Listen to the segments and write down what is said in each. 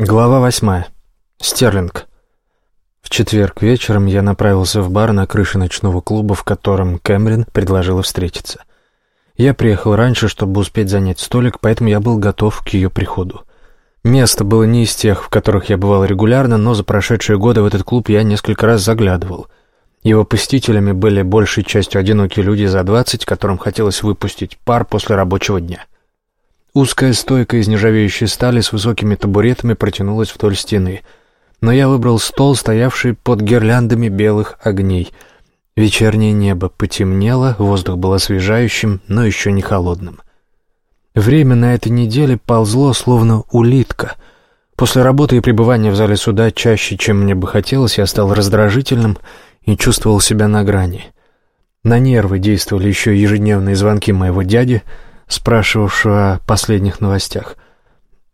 Глава восьмая. Стерлинг. В четверг вечером я направился в бар на крыше ночного клуба, в котором Кэмерин предложила встретиться. Я приехал раньше, чтобы успеть занять столик, поэтому я был готов к ее приходу. Место было не из тех, в которых я бывал регулярно, но за прошедшие годы в этот клуб я несколько раз заглядывал. Его посетителями были большей частью одинокие люди за двадцать, которым хотелось выпустить пар после рабочего дня. Узкая стойка из нержавеющей стали с высокими табуретами протянулась вдоль стены. Но я выбрал стол, стоявший под гирляндами белых огней. Вечернее небо потемнело, воздух был освежающим, но еще не холодным. Время на этой неделе ползло, словно улитка. После работы и пребывания в зале суда чаще, чем мне бы хотелось, я стал раздражительным и чувствовал себя на грани. На нервы действовали еще ежедневные звонки моего дяди — спрашивавшего о последних новостях.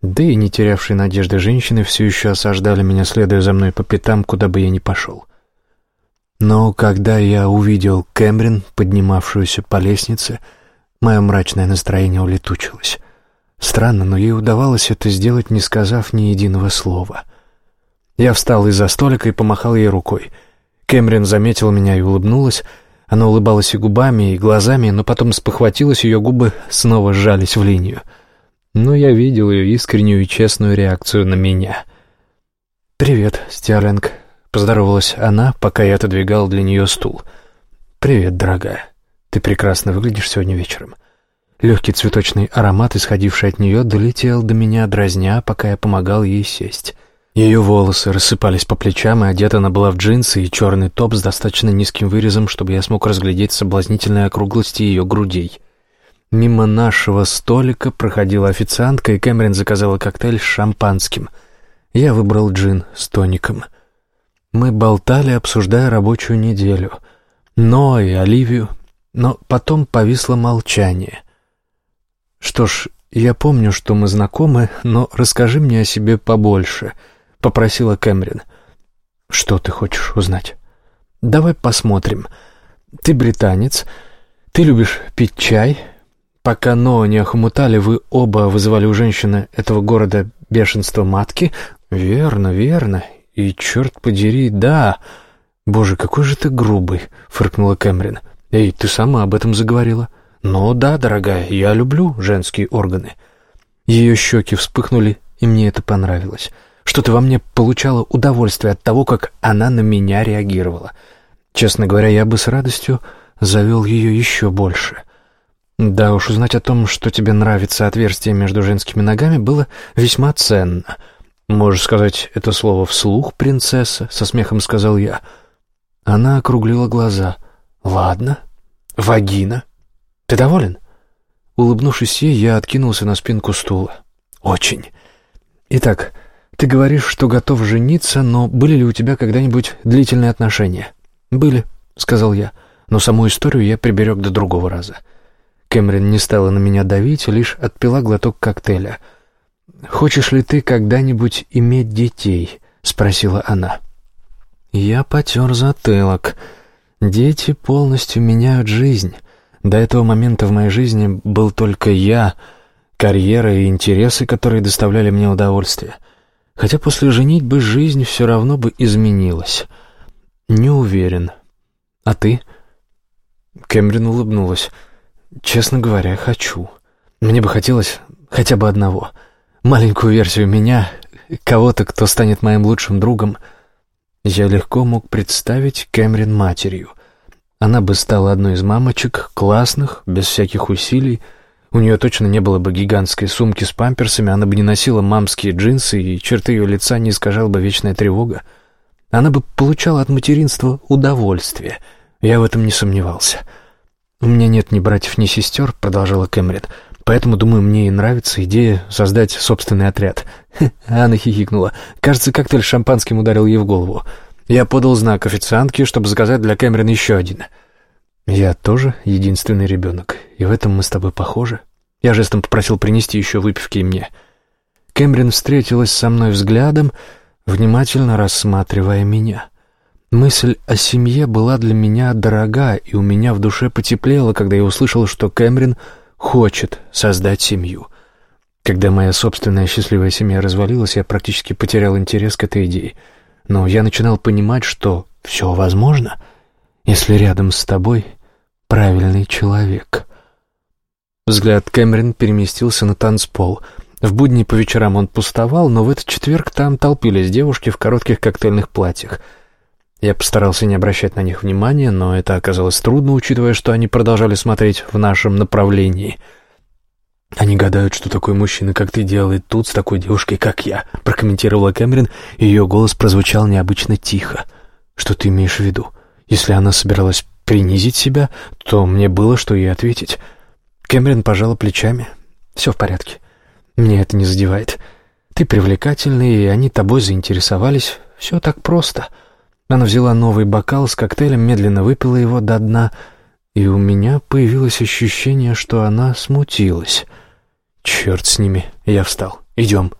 Да и не терявшие надежды женщины все еще осаждали меня, следуя за мной по пятам, куда бы я ни пошел. Но когда я увидел Кэмрин, поднимавшуюся по лестнице, мое мрачное настроение улетучилось. Странно, но ей удавалось это сделать, не сказав ни единого слова. Я встал из-за столика и помахал ей рукой. Кэмрин заметила меня и улыбнулась, она улыбалась и губами, и глазами, но потом спохватилась, ее губы снова сжались в линию. Но я видел ее искреннюю и честную реакцию на меня. «Привет, Стерлинг», — поздоровалась она, пока я отодвигал для нее стул. «Привет, дорогая. Ты прекрасно выглядишь сегодня вечером». Легкий цветочный аромат, исходивший от нее, долетел до меня, дразня, пока я помогал ей сесть. Ее волосы рассыпались по плечам, и одета она была в джинсы и черный топ с достаточно низким вырезом, чтобы я смог разглядеть соблазнительные округлости ее грудей. Мимо нашего столика проходила официантка, и Кэмерин заказала коктейль с шампанским. Я выбрал джин с тоником. Мы болтали, обсуждая рабочую неделю. Но и Оливию. Но потом повисло молчание. «Что ж, я помню, что мы знакомы, но расскажи мне о себе побольше», — попросила Кэмерин. «Что ты хочешь узнать?» «Давай посмотрим. Ты британец, ты любишь пить чай. Пока Ноа не охмутали, вы оба вызывали у женщины этого города бешенство матки. Верно, верно. И, черт подери, да. Боже, какой же ты грубый!» — фыркнула Кэмерин. «Эй, ты сама об этом заговорила». «Ну да, дорогая, я люблю женские органы». Ее щеки вспыхнули, и мне это понравилось. Что-то во мне получало удовольствие от того, как она на меня реагировала. Честно говоря, я бы с радостью завел ее еще больше. Да уж, узнать о том, что тебе нравится отверстие между женскими ногами, было весьма ценно. «Можешь сказать это слово вслух, принцесса?» — со смехом сказал я. Она округлила глаза. «Ладно. Вагина. Ты доволен?» Улыбнувшись ей, я откинулся на спинку стула. «Очень. Итак, ты говоришь, что готов жениться, но были ли у тебя когда-нибудь длительные отношения? Были, сказал я, но саму историю я приберег до другого раза. Кэмерин не стала на меня давить, лишь отпила глоток коктейля. «Хочешь ли ты когда-нибудь иметь детей?» — спросила она. Я потер затылок. Дети полностью меняют жизнь. До этого момента в моей жизни был только я, карьера и интересы, которые доставляли мне удовольствие — Хотя после женитьбы жизнь все равно бы изменилась. Не уверен. А ты? Кэмерин улыбнулась. Честно говоря, хочу. Мне бы хотелось хотя бы одного. Маленькую версию меня, кого-то, кто станет моим лучшим другом. Я легко мог представить Кэмерин матерью. Она бы стала одной из мамочек, классных, без всяких усилий, у нее точно не было бы гигантской сумки с памперсами, она бы не носила мамские джинсы, и черты ее лица не искажала бы вечная тревога. Она бы получала от материнства удовольствие. Я в этом не сомневался. «У меня нет ни братьев, ни сестер», — продолжала Кэмерит, «поэтому, думаю, мне и нравится идея создать собственный отряд». Анна хихикнула. Кажется, коктейль шампанским ударил ей в голову. Я подал знак официантке, чтобы заказать для Кэмерин еще один — «Я тоже единственный ребенок, и в этом мы с тобой похожи». Я жестом попросил принести еще выпивки мне. Кэмерин встретилась со мной взглядом, внимательно рассматривая меня. Мысль о семье была для меня дорога, и у меня в душе потеплело, когда я услышал, что Кэмерин хочет создать семью. Когда моя собственная счастливая семья развалилась, я практически потерял интерес к этой идее. Но я начинал понимать, что все возможно, если рядом с тобой правильный человек. Взгляд Кэмерон переместился на танцпол. В будни по вечерам он пустовал, но в этот четверг там толпились девушки в коротких коктейльных платьях. Я постарался не обращать на них внимания, но это оказалось трудно, учитывая, что они продолжали смотреть в нашем направлении — «Они гадают, что такой мужчина, как ты, делает тут с такой девушкой, как я», — прокомментировала Кэмерон, и ее голос прозвучал необычно тихо. «Что ты имеешь в виду? Если она собиралась принизить себя, то мне было что ей ответить». Кэмерон пожала плечами. «Все в порядке. Мне это не задевает. Ты привлекательный, и они тобой заинтересовались. Все так просто». Она взяла новый бокал с коктейлем, медленно выпила его до дна, и у меня появилось ощущение, что она смутилась. «Черт с ними!» Я встал. «Идем».